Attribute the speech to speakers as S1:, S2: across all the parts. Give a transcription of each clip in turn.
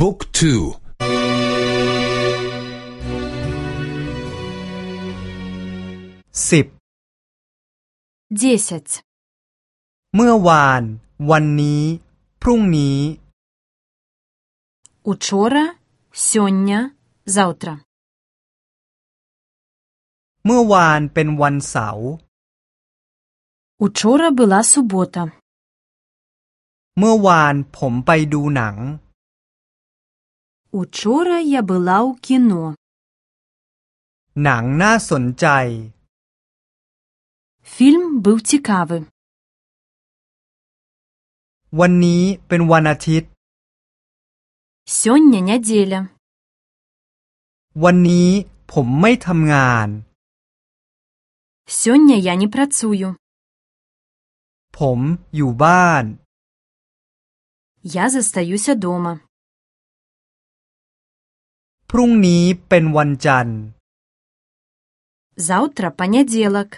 S1: บุ๊กทู
S2: สิบ
S3: десять
S2: เมื่อวาน วันนี้ พรุ่งนี้
S3: учора сёння завтра
S2: เมื่อวานเป็นวันเสาร์
S3: учора была суббота
S2: เมื่อวานผมไปดูหนัง
S3: учора я была у кино
S2: หนังน่าสนใจ
S3: фильм был цікавы
S2: วันนี้เป็นวันอาทิตย์
S3: сёння нядзеля
S2: วันนี้ผมไม่ทำงาน
S3: сёння я не працую
S2: ผมอยู่บ้าน
S3: я застаюся дома
S2: พรุ่งนี้เป็นวันจันทร์
S3: завтра понедельник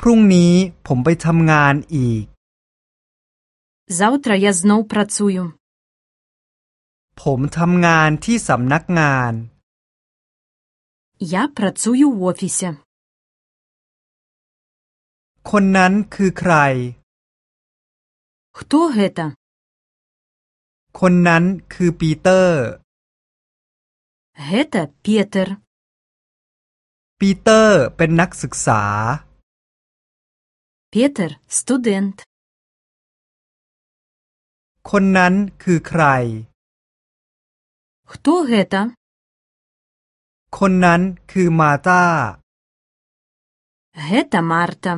S2: พรุ่งนี้ผมไปทำงานอีก
S3: завтра я зноў працую
S2: ผมทำงานที่สำนักงาน
S3: я працую в офісе
S2: คนนั้นคือใคร
S3: хто гэта
S2: คนนั้นคือปีเตอร์
S3: гэта петр
S2: ปีเตอร์เป็นนักศึกษา
S3: петр студент
S2: คนนั้นคือใคร
S3: хто гэта
S2: คนนั้นคือมาตา
S3: гэта марта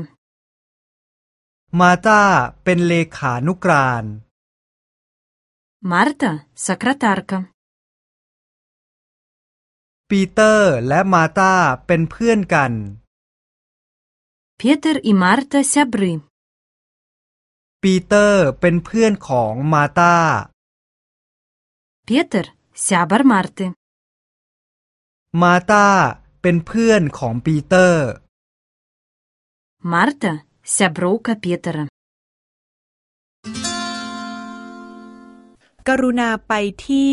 S2: มาตาเป็นเลขานุกราน
S3: марта сакратарка
S2: ปีเตอร์และมาตาเป็นเพื่อนกัน
S3: петр и марта сябры
S2: ปีเตอร์เป็นเพื่อนของมาตา
S3: петр сябар марты
S2: มาตาเป็นเพื่อนของปีเตอร์
S3: марта сяброўка петра
S4: กรุณาไปที่